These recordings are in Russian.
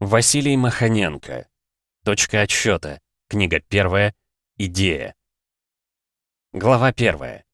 Василий Маханенко. Точка отсчета. Книга первая. Идея. Глава первая.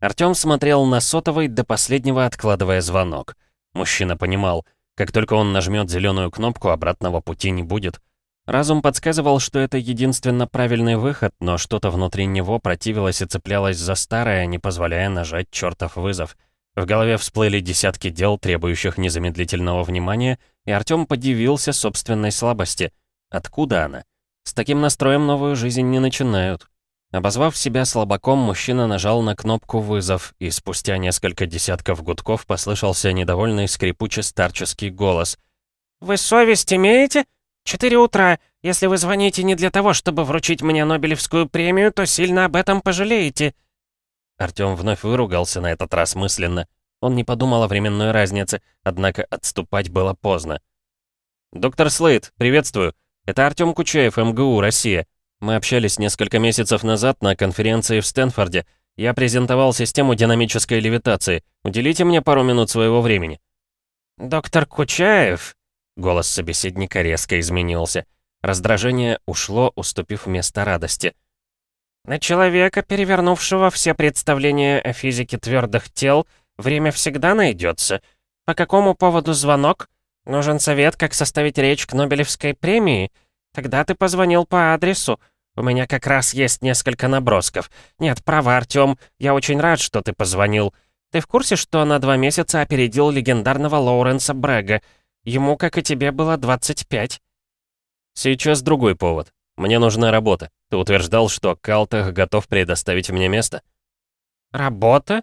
Артём смотрел на сотовый до последнего откладывая звонок. Мужчина понимал, как только он нажмет зеленую кнопку, обратного пути не будет. Разум подсказывал, что это единственно правильный выход, но что-то внутри него противилось и цеплялось за старое, не позволяя нажать чертов вызов. В голове всплыли десятки дел, требующих незамедлительного внимания, и Артём подивился собственной слабости. Откуда она? С таким настроем новую жизнь не начинают. Обозвав себя слабаком, мужчина нажал на кнопку «Вызов», и спустя несколько десятков гудков послышался недовольный скрипучий старческий голос. «Вы совесть имеете? Четыре утра. Если вы звоните не для того, чтобы вручить мне Нобелевскую премию, то сильно об этом пожалеете». Артём вновь выругался на этот раз мысленно. Он не подумал о временной разнице, однако отступать было поздно. «Доктор Слейд, приветствую. Это Артём Кучаев, МГУ, Россия. Мы общались несколько месяцев назад на конференции в Стэнфорде. Я презентовал систему динамической левитации. Уделите мне пару минут своего времени». «Доктор Кучаев?» Голос собеседника резко изменился. Раздражение ушло, уступив место радости. «На человека, перевернувшего все представления о физике твердых тел, время всегда найдется. По какому поводу звонок? Нужен совет, как составить речь к Нобелевской премии? Тогда ты позвонил по адресу. У меня как раз есть несколько набросков. Нет, право, Артём, я очень рад, что ты позвонил. Ты в курсе, что на два месяца опередил легендарного Лоуренса Брэга? Ему, как и тебе, было 25. Сейчас другой повод. Мне нужна работа. Ты утверждал, что Калтах готов предоставить мне место. Работа?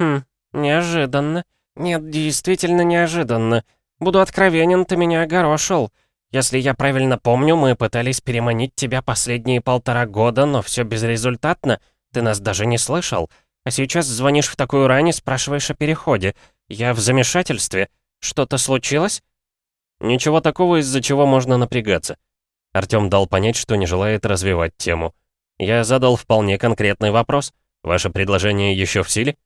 Хм, неожиданно. Нет, действительно неожиданно. Буду откровенен, ты меня огорошил. Если я правильно помню, мы пытались переманить тебя последние полтора года, но все безрезультатно. Ты нас даже не слышал. А сейчас звонишь в такую рань и спрашиваешь о переходе. Я в замешательстве. Что-то случилось? Ничего такого, из-за чего можно напрягаться. Артём дал понять, что не желает развивать тему. Я задал вполне конкретный вопрос. Ваше предложение еще в силе?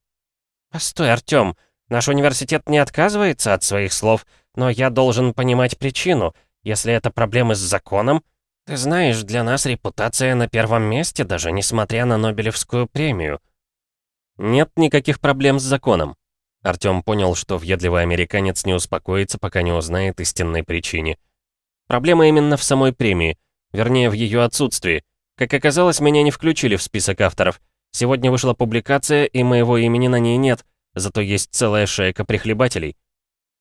Постой, Артём. Наш университет не отказывается от своих слов, но я должен понимать причину. Если это проблемы с законом, ты знаешь, для нас репутация на первом месте, даже несмотря на Нобелевскую премию. Нет никаких проблем с законом. Артём понял, что въедливый американец не успокоится, пока не узнает истинной причине. Проблема именно в самой премии, вернее, в ее отсутствии. Как оказалось, меня не включили в список авторов. Сегодня вышла публикация, и моего имени на ней нет, зато есть целая шейка прихлебателей.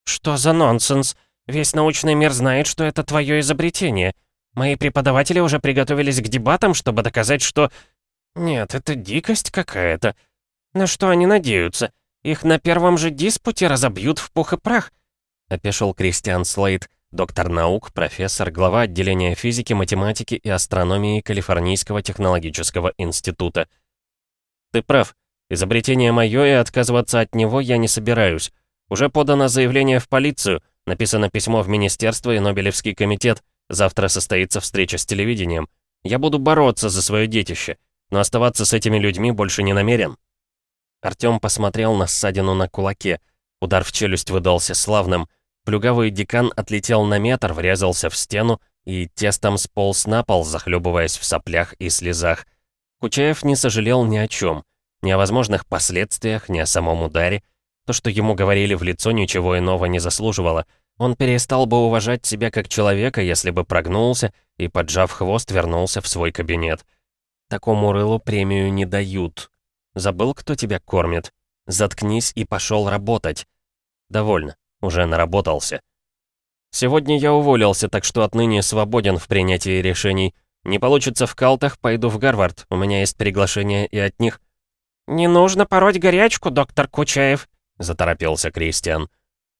«Что за нонсенс? Весь научный мир знает, что это твое изобретение. Мои преподаватели уже приготовились к дебатам, чтобы доказать, что... Нет, это дикость какая-то. На что они надеются? Их на первом же диспуте разобьют в пух и прах», — опешил Кристиан Слейд, доктор наук, профессор, глава отделения физики, математики и астрономии Калифорнийского технологического института. «Ты прав. Изобретение мое, и отказываться от него я не собираюсь. Уже подано заявление в полицию, написано письмо в министерство и Нобелевский комитет. Завтра состоится встреча с телевидением. Я буду бороться за свое детище, но оставаться с этими людьми больше не намерен». Артём посмотрел на ссадину на кулаке. Удар в челюсть выдался славным. Плюгавый декан отлетел на метр, врезался в стену и тестом сполз на пол, захлебываясь в соплях и слезах. Кучаев не сожалел ни о чем. Ни о возможных последствиях, ни о самом ударе. То, что ему говорили в лицо, ничего иного не заслуживало. Он перестал бы уважать себя как человека, если бы прогнулся и, поджав хвост, вернулся в свой кабинет. Такому рылу премию не дают, Забыл, кто тебя кормит? Заткнись и пошел работать. Довольно, уже наработался. Сегодня я уволился, так что отныне свободен в принятии решений. Не получится в Калтах, пойду в Гарвард. У меня есть приглашение и от них. «Не нужно пороть горячку, доктор Кучаев», — заторопился Кристиан.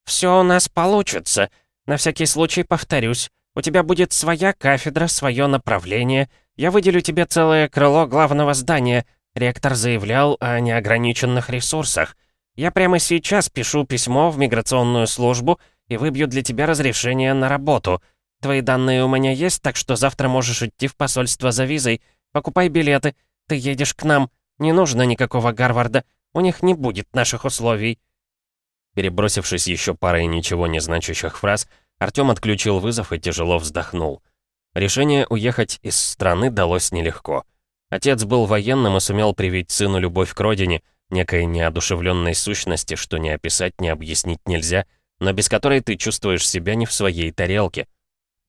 «Все у нас получится. На всякий случай повторюсь. У тебя будет своя кафедра, свое направление. Я выделю тебе целое крыло главного здания, Ректор заявлял о неограниченных ресурсах. Я прямо сейчас пишу письмо в миграционную службу и выбью для тебя разрешение на работу. Твои данные у меня есть, так что завтра можешь идти в посольство за визой. Покупай билеты. Ты едешь к нам. Не нужно никакого Гарварда. У них не будет наших условий». Перебросившись еще парой ничего не значащих фраз, Артём отключил вызов и тяжело вздохнул. Решение уехать из страны далось нелегко. Отец был военным и сумел привить сыну любовь к родине, некой неодушевленной сущности, что ни описать, ни объяснить нельзя, но без которой ты чувствуешь себя не в своей тарелке.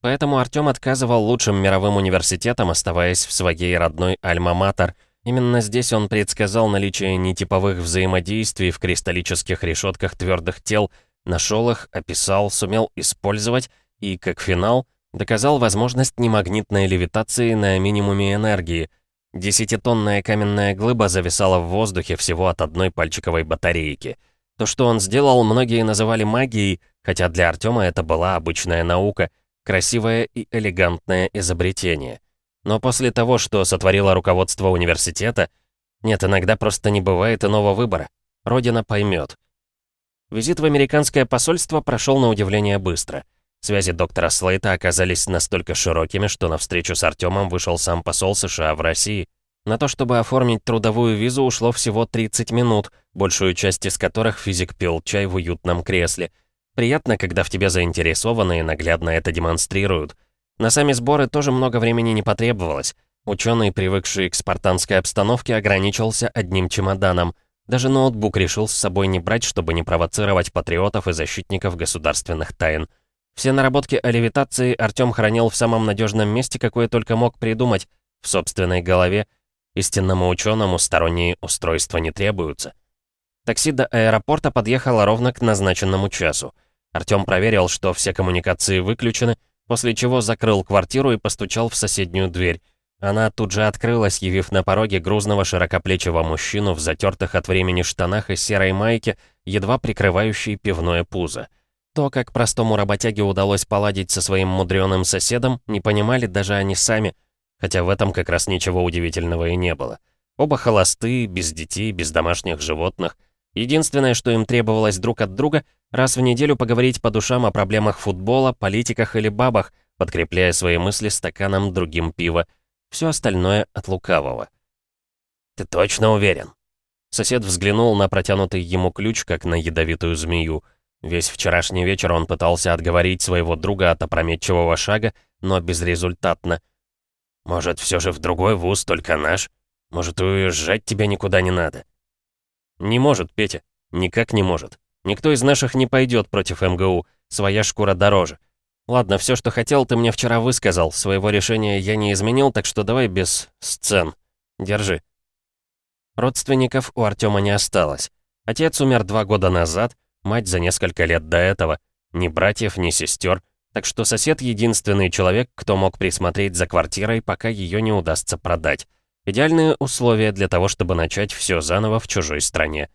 Поэтому Артём отказывал лучшим мировым университетам, оставаясь в своей родной Альма-Матер. Именно здесь он предсказал наличие нетиповых взаимодействий в кристаллических решетках твердых тел, нашел их, описал, сумел использовать и, как финал, доказал возможность немагнитной левитации на минимуме энергии — Десятитонная каменная глыба зависала в воздухе всего от одной пальчиковой батарейки. То, что он сделал, многие называли магией, хотя для Артема это была обычная наука, красивое и элегантное изобретение. Но после того, что сотворило руководство университета, нет, иногда просто не бывает иного выбора. Родина поймет. Визит в американское посольство прошел на удивление быстро. Связи доктора Слейта оказались настолько широкими, что на встречу с Артемом вышел сам посол США в России. На то, чтобы оформить трудовую визу, ушло всего 30 минут, большую часть из которых физик пил чай в уютном кресле. Приятно, когда в тебе заинтересованы и наглядно это демонстрируют. На сами сборы тоже много времени не потребовалось. Ученый, привыкший к спартанской обстановке, ограничился одним чемоданом. Даже ноутбук решил с собой не брать, чтобы не провоцировать патриотов и защитников государственных тайн. Все наработки о левитации Артём хранил в самом надежном месте, какое только мог придумать, в собственной голове. Истинному ученому сторонние устройства не требуются. Такси до аэропорта подъехало ровно к назначенному часу. Артём проверил, что все коммуникации выключены, после чего закрыл квартиру и постучал в соседнюю дверь. Она тут же открылась, явив на пороге грузного широкоплечего мужчину в затертых от времени штанах и серой майке, едва прикрывающей пивное пузо. То, как простому работяге удалось поладить со своим мудреным соседом, не понимали даже они сами, хотя в этом как раз ничего удивительного и не было. Оба холосты, без детей, без домашних животных. Единственное, что им требовалось друг от друга, раз в неделю поговорить по душам о проблемах футбола, политиках или бабах, подкрепляя свои мысли стаканом другим пива. Все остальное от лукавого. «Ты точно уверен?» Сосед взглянул на протянутый ему ключ, как на ядовитую змею — Весь вчерашний вечер он пытался отговорить своего друга от опрометчивого шага, но безрезультатно. «Может, все же в другой вуз, только наш? Может, уезжать тебе никуда не надо?» «Не может, Петя. Никак не может. Никто из наших не пойдет против МГУ. Своя шкура дороже. Ладно, все, что хотел, ты мне вчера высказал. Своего решения я не изменил, так что давай без сцен. Держи». Родственников у Артема не осталось. Отец умер два года назад, Мать за несколько лет до этого. Ни братьев, ни сестер. Так что сосед — единственный человек, кто мог присмотреть за квартирой, пока ее не удастся продать. Идеальные условия для того, чтобы начать все заново в чужой стране.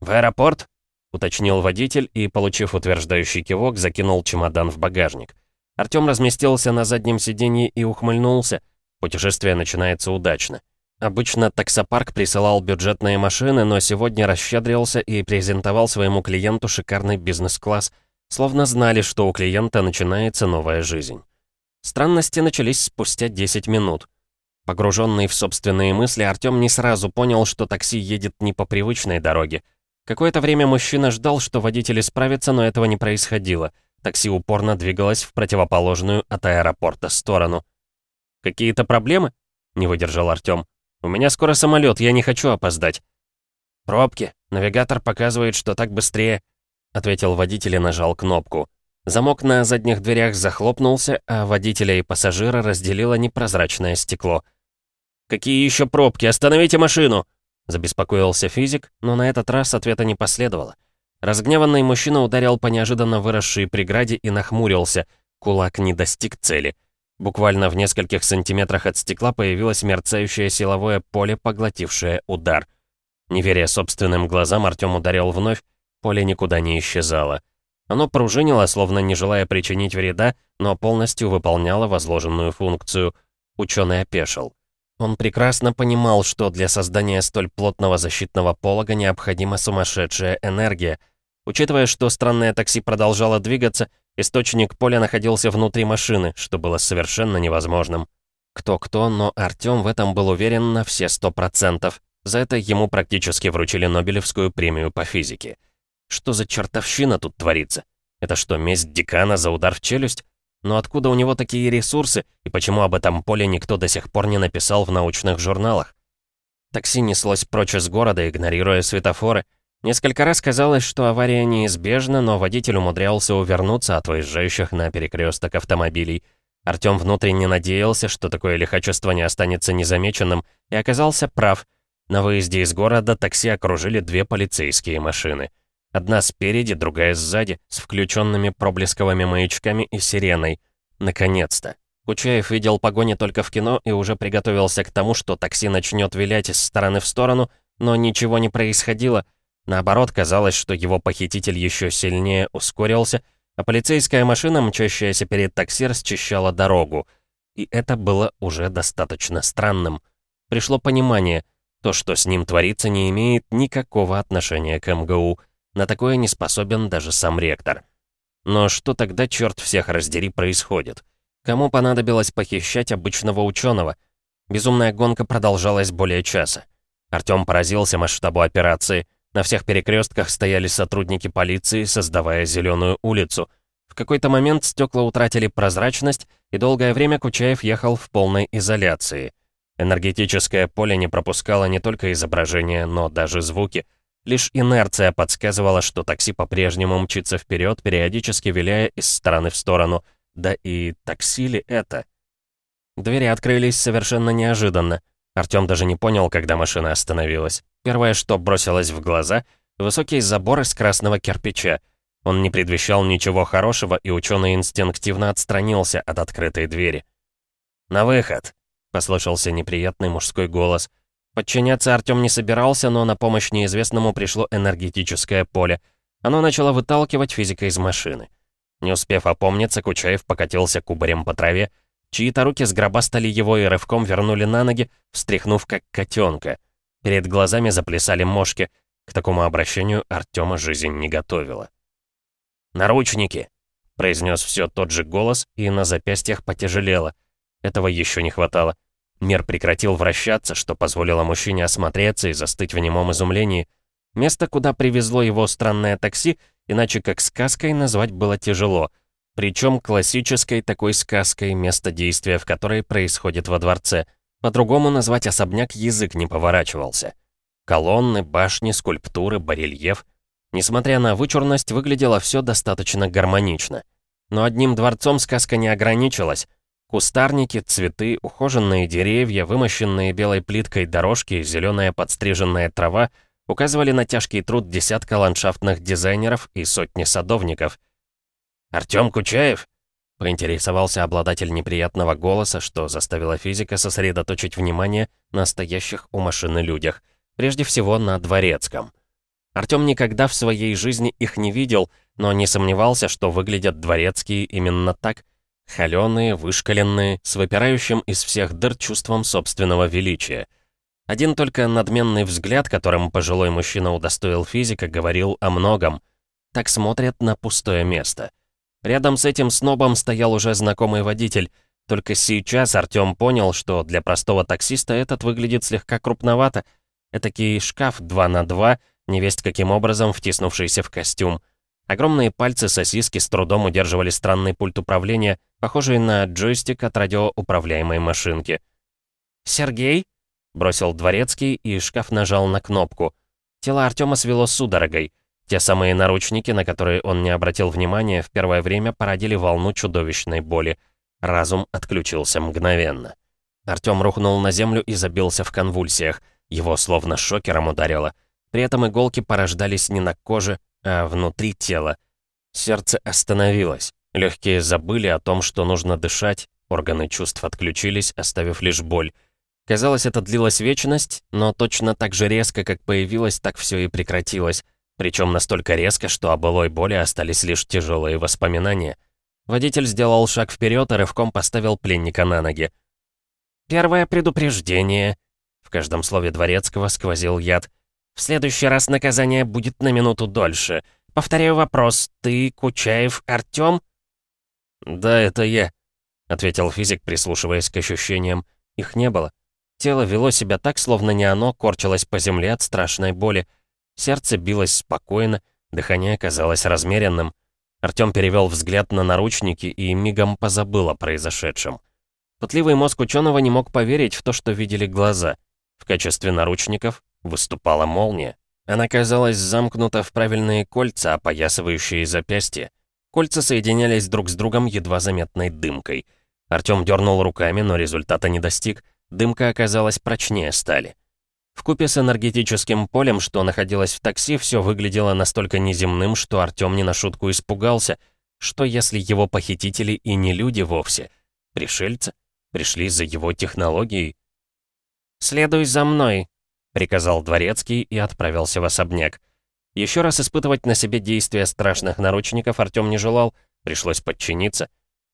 «В аэропорт?» — уточнил водитель и, получив утверждающий кивок, закинул чемодан в багажник. Артём разместился на заднем сиденье и ухмыльнулся. Путешествие начинается удачно. Обычно таксопарк присылал бюджетные машины, но сегодня расщедрился и презентовал своему клиенту шикарный бизнес-класс, словно знали, что у клиента начинается новая жизнь. Странности начались спустя 10 минут. Погруженный в собственные мысли, Артём не сразу понял, что такси едет не по привычной дороге. Какое-то время мужчина ждал, что водитель исправится, но этого не происходило. Такси упорно двигалось в противоположную от аэропорта сторону. «Какие-то проблемы?» — не выдержал Артём. «У меня скоро самолет, я не хочу опоздать». «Пробки. Навигатор показывает, что так быстрее», — ответил водитель и нажал кнопку. Замок на задних дверях захлопнулся, а водителя и пассажира разделило непрозрачное стекло. «Какие еще пробки? Остановите машину!» Забеспокоился физик, но на этот раз ответа не последовало. Разгневанный мужчина ударил по неожиданно выросшей преграде и нахмурился. Кулак не достиг цели. Буквально в нескольких сантиметрах от стекла появилось мерцающее силовое поле, поглотившее удар. Не веря собственным глазам, Артём ударил вновь, поле никуда не исчезало. Оно пружинило, словно не желая причинить вреда, но полностью выполняло возложенную функцию. Ученый опешил. Он прекрасно понимал, что для создания столь плотного защитного полога необходима сумасшедшая энергия. Учитывая, что странное такси продолжало двигаться, Источник поля находился внутри машины, что было совершенно невозможным. Кто-кто, но Артём в этом был уверен на все сто процентов. За это ему практически вручили Нобелевскую премию по физике. Что за чертовщина тут творится? Это что, месть декана за удар в челюсть? Но откуда у него такие ресурсы, и почему об этом поле никто до сих пор не написал в научных журналах? Такси неслось прочь из города, игнорируя светофоры. Несколько раз казалось, что авария неизбежна, но водитель умудрялся увернуться от выезжающих на перекресток автомобилей. Артём внутренне надеялся, что такое лихачество не останется незамеченным, и оказался прав. На выезде из города такси окружили две полицейские машины. Одна спереди, другая сзади, с включенными проблесковыми маячками и сиреной. Наконец-то. Кучаев видел погони только в кино и уже приготовился к тому, что такси начнет вилять из стороны в сторону, но ничего не происходило. Наоборот, казалось, что его похититель еще сильнее ускорился, а полицейская машина, мчащаяся перед такси, расчищала дорогу. И это было уже достаточно странным. Пришло понимание, то, что с ним творится, не имеет никакого отношения к МГУ — на такое не способен даже сам ректор. Но что тогда, черт всех раздери, происходит? Кому понадобилось похищать обычного ученого? Безумная гонка продолжалась более часа. Артём поразился масштабу операции. На всех перекрестках стояли сотрудники полиции, создавая зеленую улицу. В какой-то момент стекла утратили прозрачность, и долгое время Кучаев ехал в полной изоляции. Энергетическое поле не пропускало не только изображения, но даже звуки — Лишь инерция подсказывала, что такси по-прежнему мчится вперед, периодически виляя из стороны в сторону. Да и такси ли это? Двери открылись совершенно неожиданно. Артём даже не понял, когда машина остановилась. Первое, что бросилось в глаза — высокий забор из красного кирпича. Он не предвещал ничего хорошего, и ученый инстинктивно отстранился от открытой двери. «На выход!» — послышался неприятный мужской голос — Подчиняться Артём не собирался, но на помощь неизвестному пришло энергетическое поле. Оно начало выталкивать физика из машины. Не успев опомниться, Кучаев покатился кубарем по траве. Чьи-то руки сгробастали его и рывком вернули на ноги, встряхнув как котенка. Перед глазами заплясали мошки. К такому обращению Артема жизнь не готовила. «Наручники!» — произнес все тот же голос, и на запястьях потяжелело. Этого еще не хватало. Мир прекратил вращаться, что позволило мужчине осмотреться и застыть в немом изумлении. Место, куда привезло его странное такси, иначе как сказкой назвать было тяжело. Причем классической такой сказкой, место действия в которой происходит во дворце. По-другому назвать особняк язык не поворачивался. Колонны, башни, скульптуры, барельеф. Несмотря на вычурность, выглядело все достаточно гармонично. Но одним дворцом сказка не ограничилась. Кустарники, цветы, ухоженные деревья, вымощенные белой плиткой дорожки, зеленая подстриженная трава указывали на тяжкий труд десятка ландшафтных дизайнеров и сотни садовников. «Артём Кучаев?» — поинтересовался обладатель неприятного голоса, что заставило физика сосредоточить внимание на стоящих у машины людях, прежде всего на дворецком. Артём никогда в своей жизни их не видел, но не сомневался, что выглядят дворецкие именно так, Холёные, вышкаленные, с выпирающим из всех дыр чувством собственного величия. Один только надменный взгляд, которым пожилой мужчина удостоил физика, говорил о многом. Так смотрят на пустое место. Рядом с этим снобом стоял уже знакомый водитель. Только сейчас Артём понял, что для простого таксиста этот выглядит слегка крупновато. Этакий шкаф 2 на 2, невесть каким образом втиснувшийся в костюм. Огромные пальцы сосиски с трудом удерживали странный пульт управления, похожий на джойстик от радиоуправляемой машинки. «Сергей?» — бросил дворецкий, и шкаф нажал на кнопку. Тело Артема свело судорогой. Те самые наручники, на которые он не обратил внимания, в первое время породили волну чудовищной боли. Разум отключился мгновенно. Артём рухнул на землю и забился в конвульсиях. Его словно шокером ударило. При этом иголки порождались не на коже, а внутри тела. Сердце остановилось. Легкие забыли о том, что нужно дышать, органы чувств отключились, оставив лишь боль. Казалось, это длилась вечность, но точно так же резко, как появилось, так все и прекратилось. Причем настолько резко, что о былой боли остались лишь тяжелые воспоминания. Водитель сделал шаг вперед и рывком поставил пленника на ноги. «Первое предупреждение», — в каждом слове Дворецкого сквозил яд, в следующий раз наказание будет на минуту дольше. Повторяю вопрос. Ты, Кучаев, Артём?» «Да, это я», — ответил физик, прислушиваясь к ощущениям. Их не было. Тело вело себя так, словно не оно корчилось по земле от страшной боли. Сердце билось спокойно, дыхание казалось размеренным. Артём перевёл взгляд на наручники и мигом позабыл о произошедшем. Пытливый мозг ученого не мог поверить в то, что видели глаза. В качестве наручников выступала молния. Она казалась замкнута в правильные кольца, опоясывающие запястья. Кольца соединялись друг с другом едва заметной дымкой. Артём дернул руками, но результата не достиг. Дымка оказалась прочнее стали. Вкупе с энергетическим полем, что находилось в такси, все выглядело настолько неземным, что Артём не на шутку испугался. Что если его похитители и не люди вовсе? Пришельцы? Пришли за его технологией? «Следуй за мной», — приказал Дворецкий и отправился в особняк. Еще раз испытывать на себе действия страшных наручников Артём не желал, пришлось подчиниться.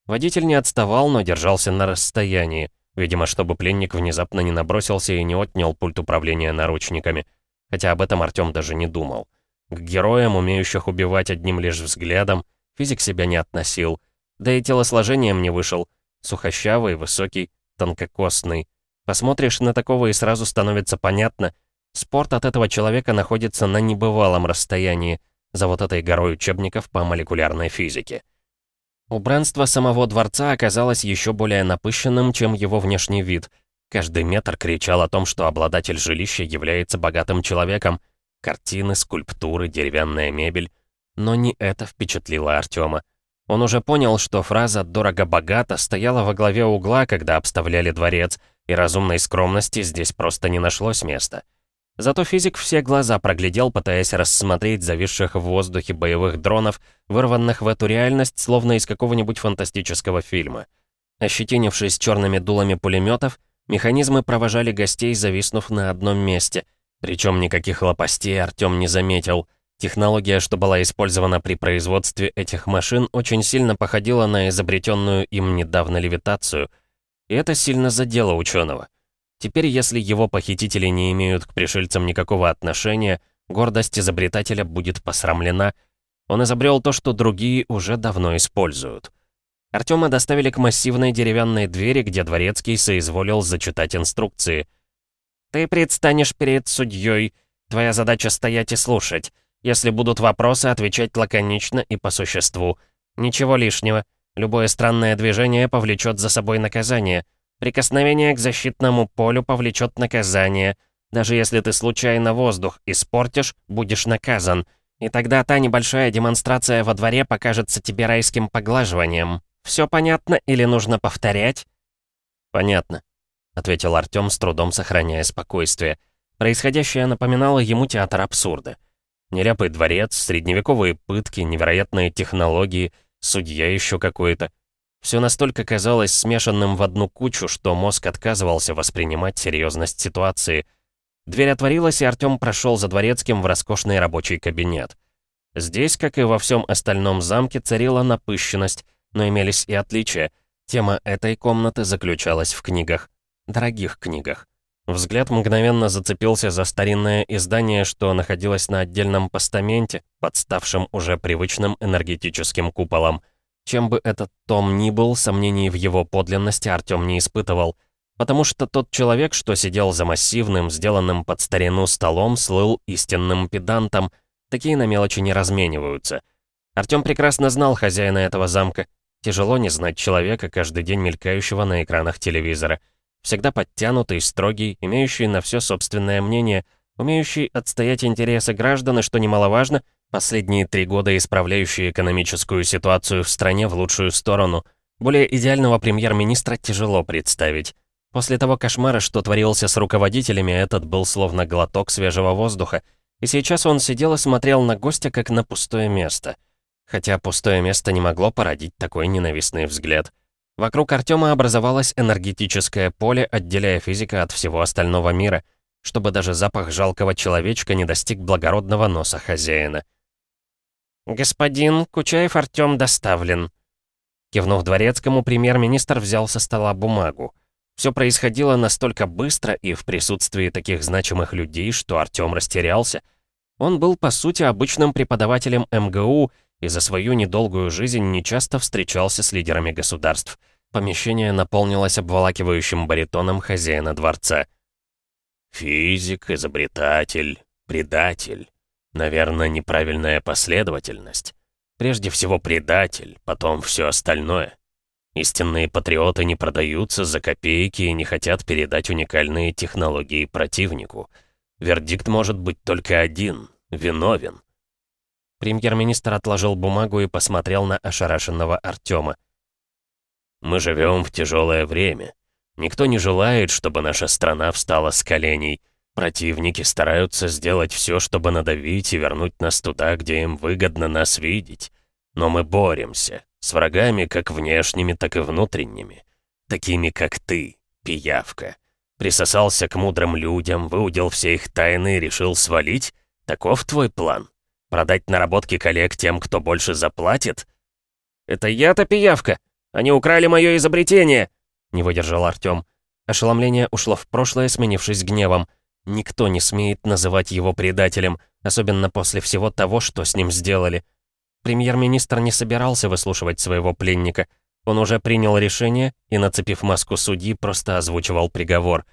Водитель не отставал, но держался на расстоянии. Видимо, чтобы пленник внезапно не набросился и не отнял пульт управления наручниками. Хотя об этом Артём даже не думал. К героям, умеющих убивать одним лишь взглядом, физик себя не относил. Да и телосложением не вышел. Сухощавый, высокий, тонкокосный. Посмотришь на такого и сразу становится понятно. Спорт от этого человека находится на небывалом расстоянии за вот этой горой учебников по молекулярной физике. Убранство самого дворца оказалось еще более напыщенным, чем его внешний вид. Каждый метр кричал о том, что обладатель жилища является богатым человеком. Картины, скульптуры, деревянная мебель. Но не это впечатлило Артема. Он уже понял, что фраза «дорого-богато» стояла во главе угла, когда обставляли дворец, и разумной скромности здесь просто не нашлось места. Зато физик все глаза проглядел, пытаясь рассмотреть зависших в воздухе боевых дронов, вырванных в эту реальность, словно из какого-нибудь фантастического фильма. Ощетинившись черными дулами пулеметов, механизмы провожали гостей, зависнув на одном месте. Причем никаких лопастей Артем не заметил. Технология, что была использована при производстве этих машин, очень сильно походила на изобретенную им недавно левитацию. И это сильно задело ученого. Теперь, если его похитители не имеют к пришельцам никакого отношения, гордость изобретателя будет посрамлена. Он изобрел то, что другие уже давно используют. Артема доставили к массивной деревянной двери, где дворецкий соизволил зачитать инструкции. «Ты предстанешь перед судьей. Твоя задача стоять и слушать. Если будут вопросы, отвечать лаконично и по существу. Ничего лишнего. Любое странное движение повлечет за собой наказание. Прикосновение к защитному полю повлечет наказание. Даже если ты случайно воздух испортишь, будешь наказан. И тогда та небольшая демонстрация во дворе покажется тебе райским поглаживанием. Все понятно или нужно повторять? Понятно, ответил Артём с трудом сохраняя спокойствие. Происходящее напоминало ему театр абсурда. Нелепый дворец, средневековые пытки, невероятные технологии, судья еще какой-то. Все настолько казалось смешанным в одну кучу, что мозг отказывался воспринимать серьезность ситуации. Дверь отворилась, и Артём прошел за дворецким в роскошный рабочий кабинет. Здесь, как и во всем остальном замке, царила напыщенность, но имелись и отличия. Тема этой комнаты заключалась в книгах. Дорогих книгах. Взгляд мгновенно зацепился за старинное издание, что находилось на отдельном постаменте, подставшем уже привычным энергетическим куполом — чем бы этот том ни был, сомнений в его подлинности Артём не испытывал, потому что тот человек, что сидел за массивным, сделанным под старину столом, слыл истинным педантом. Такие на мелочи не размениваются. Артём прекрасно знал хозяина этого замка. Тяжело не знать человека, каждый день мелькающего на экранах телевизора. Всегда подтянутый, строгий, имеющий на все собственное мнение, умеющий отстоять интересы граждан и, что немаловажно, Последние три года исправляющие экономическую ситуацию в стране в лучшую сторону. Более идеального премьер-министра тяжело представить. После того кошмара, что творился с руководителями, этот был словно глоток свежего воздуха. И сейчас он сидел и смотрел на гостя, как на пустое место. Хотя пустое место не могло породить такой ненавистный взгляд. Вокруг Артема образовалось энергетическое поле, отделяя физика от всего остального мира, чтобы даже запах жалкого человечка не достиг благородного носа хозяина. «Господин Кучаев Артём доставлен». Кивнув дворецкому, премьер-министр взял со стола бумагу. Все происходило настолько быстро и в присутствии таких значимых людей, что Артём растерялся. Он был, по сути, обычным преподавателем МГУ и за свою недолгую жизнь нечасто встречался с лидерами государств. Помещение наполнилось обволакивающим баритоном хозяина дворца. «Физик, изобретатель, предатель. Наверное, неправильная последовательность. Прежде всего предатель, потом все остальное. Истинные патриоты не продаются за копейки и не хотят передать уникальные технологии противнику. Вердикт может быть только один — виновен. Премьер-министр отложил бумагу и посмотрел на ошарашенного Артема. «Мы живем в тяжелое время. Никто не желает, чтобы наша страна встала с коленей. Противники стараются сделать все, чтобы надавить и вернуть нас туда, где им выгодно нас видеть. Но мы боремся. С врагами как внешними, так и внутренними. Такими, как ты, пиявка. Присосался к мудрым людям, выудил все их тайны и решил свалить? Таков твой план? Продать наработки коллег тем, кто больше заплатит? «Это я-то пиявка! Они украли мое изобретение!» Не выдержал Артём. Ошеломление ушло в прошлое, сменившись гневом. Никто не смеет называть его предателем, особенно после всего того, что с ним сделали. Премьер-министр не собирался выслушивать своего пленника. Он уже принял решение и, нацепив маску судьи, просто озвучивал приговор.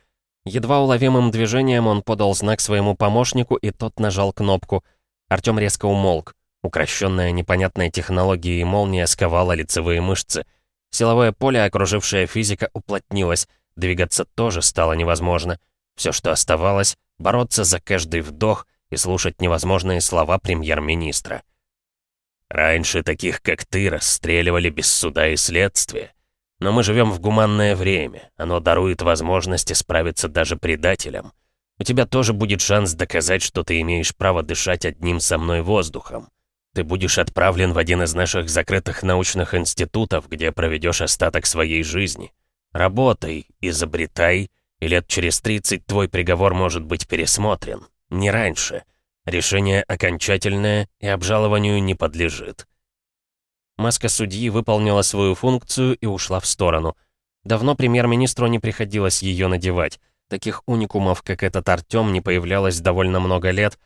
Едва уловимым движением он подал знак своему помощнику, и тот нажал кнопку. Артём резко умолк. Укращенная непонятной технологией молния сковала лицевые мышцы. Силовое поле, окружившее физика, уплотнилось. Двигаться тоже стало невозможно. Все, что оставалось, бороться за каждый вдох и слушать невозможные слова премьер-министра. Раньше таких, как ты, расстреливали без суда и следствия. Но мы живем в гуманное время. Оно дарует возможность справиться даже предателям. У тебя тоже будет шанс доказать, что ты имеешь право дышать одним со мной воздухом. Ты будешь отправлен в один из наших закрытых научных институтов, где проведешь остаток своей жизни. Работай, изобретай, и лет через 30 твой приговор может быть пересмотрен. Не раньше. Решение окончательное и обжалованию не подлежит. Маска судьи выполнила свою функцию и ушла в сторону. Давно премьер-министру не приходилось ее надевать. Таких уникумов, как этот Артём, не появлялось довольно много лет.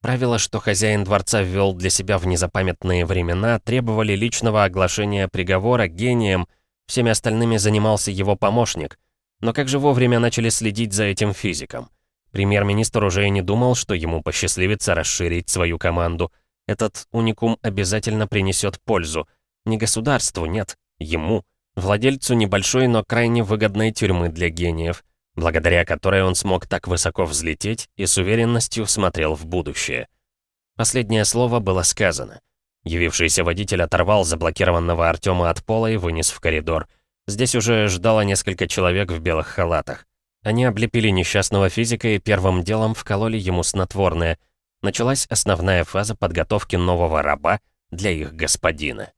Правила, что хозяин дворца ввел для себя в незапамятные времена, требовали личного оглашения приговора гением, всеми остальными занимался его помощник. Но как же вовремя начали следить за этим физиком? Премьер-министр уже и не думал, что ему посчастливится расширить свою команду. Этот уникум обязательно принесет пользу. Не государству, нет, ему, владельцу небольшой, но крайне выгодной тюрьмы для гениев, благодаря которой он смог так высоко взлететь и с уверенностью смотрел в будущее. Последнее слово было сказано. Явившийся водитель оторвал заблокированного Артема от пола и вынес в коридор. Здесь уже ждало несколько человек в белых халатах. Они облепили несчастного физика и первым делом вкололи ему снотворное. Началась основная фаза подготовки нового раба для их господина.